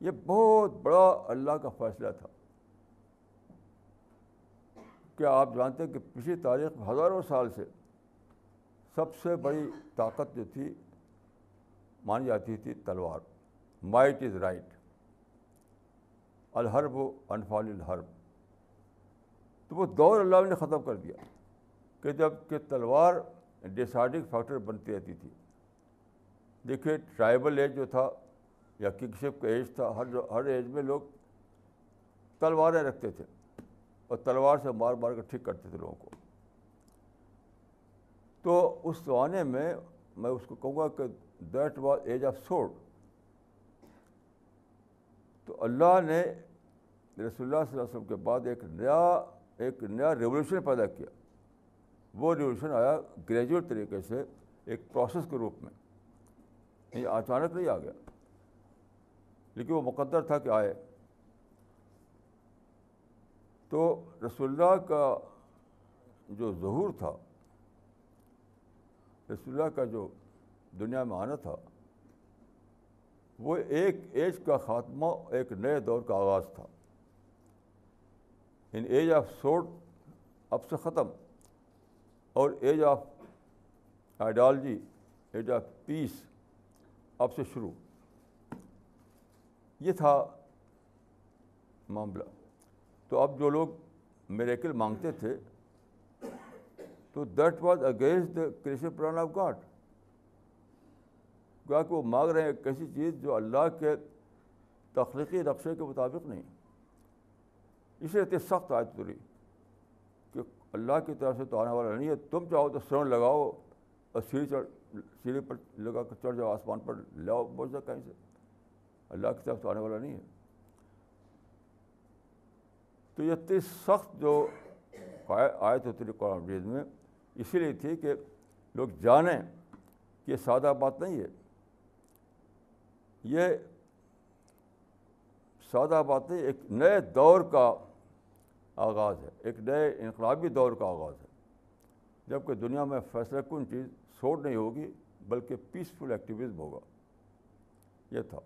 یہ بہت بڑا اللہ کا فیصلہ تھا۔ کیا آپ جانتے ہیں کہ پچھلی تاریخ ہزاروں سال سے سب سے بڑی طاقت جو تھی، مانی جاتی تھی تلوار، مائٹ از رائٹ۔ الحرب و انفال الحرب۔ تو وہ دور اللہ نے ختم کر دیا کہ جبکہ تلوار ڈیسائڈنگ فیکٹر بنتی رہتی تھی۔ دیکھیے، ٹرائبل ایج جو تھا یا کنگشپ کا ایج تھا، ہر ہر ایج میں لوگ تلواریں رکھتے تھے اور تلوار سے مار مار کر ٹھیک کرتے تھے لوگوں کو۔ تو اس زمانے میں میں اس کو کہوں گا کہ that was age of sword تو اللہ نے رسول اللہ صلی اللہ علیہ وسلم کے بعد ایک نیا ایک نیا ریولیوشن پیدا کیا۔ وہ ریولیوشن آیا گریجویٹ طریقے سے ایک پروسیس کے روپ میں۔ یہ اچانک نہیں آ گیا۔ لیکن وہ مقدر تھا کہ آئے۔ تو رسول اللہ کا جو ظہور تھا، رسول اللہ کا جو دنیا میں آنا تھا، وہ ایک ایج کا خاتمہ، ایک نئے دور کا آغاز تھا۔ ان ایج آف سوڈ اب سے ختم، اور age of ideology age of peace اب سے شروع۔ یہ تھا معاملہ۔ تو اب جو لوگ میریکل مانگتے تھے، تو that was against the creation plan of God. کیا کہ وہ مانگ رہے ہیں ایک ایسی چیز جو اللہ کے تخلیقی نقشے کے مطابق نہیں۔ اس لیے اتنی سخت آج تری کہ اللہ کی طرف سے تو آنے والا نہیں ہے۔ تم چاہو تو سرن لگاؤ اور سیڑھی چڑھ، سیڑھی پر لگا کر چڑھ جاؤ، آسمان پر لاؤ بول جاؤ کہیں سے۔ اللہ کی طرف تو آنے والا نہیں ہے۔ تو یہ اتنی سخت جو آیت ہوتی قرآن مجید میں، اسی لیے تھی کہ لوگ جانیں کہ یہ سادہ بات نہیں ہے۔ یہ سادہ بات نہیں، ایک نئے دور کا آغاز ہے، ایک نئے انقلابی دور کا آغاز ہے۔ جبکہ دنیا میں فیصلہ کن چیز سوٹ نہیں ہوگی، بلکہ پیسفل ایکٹیویزم ہوگا۔ یہ تھا۔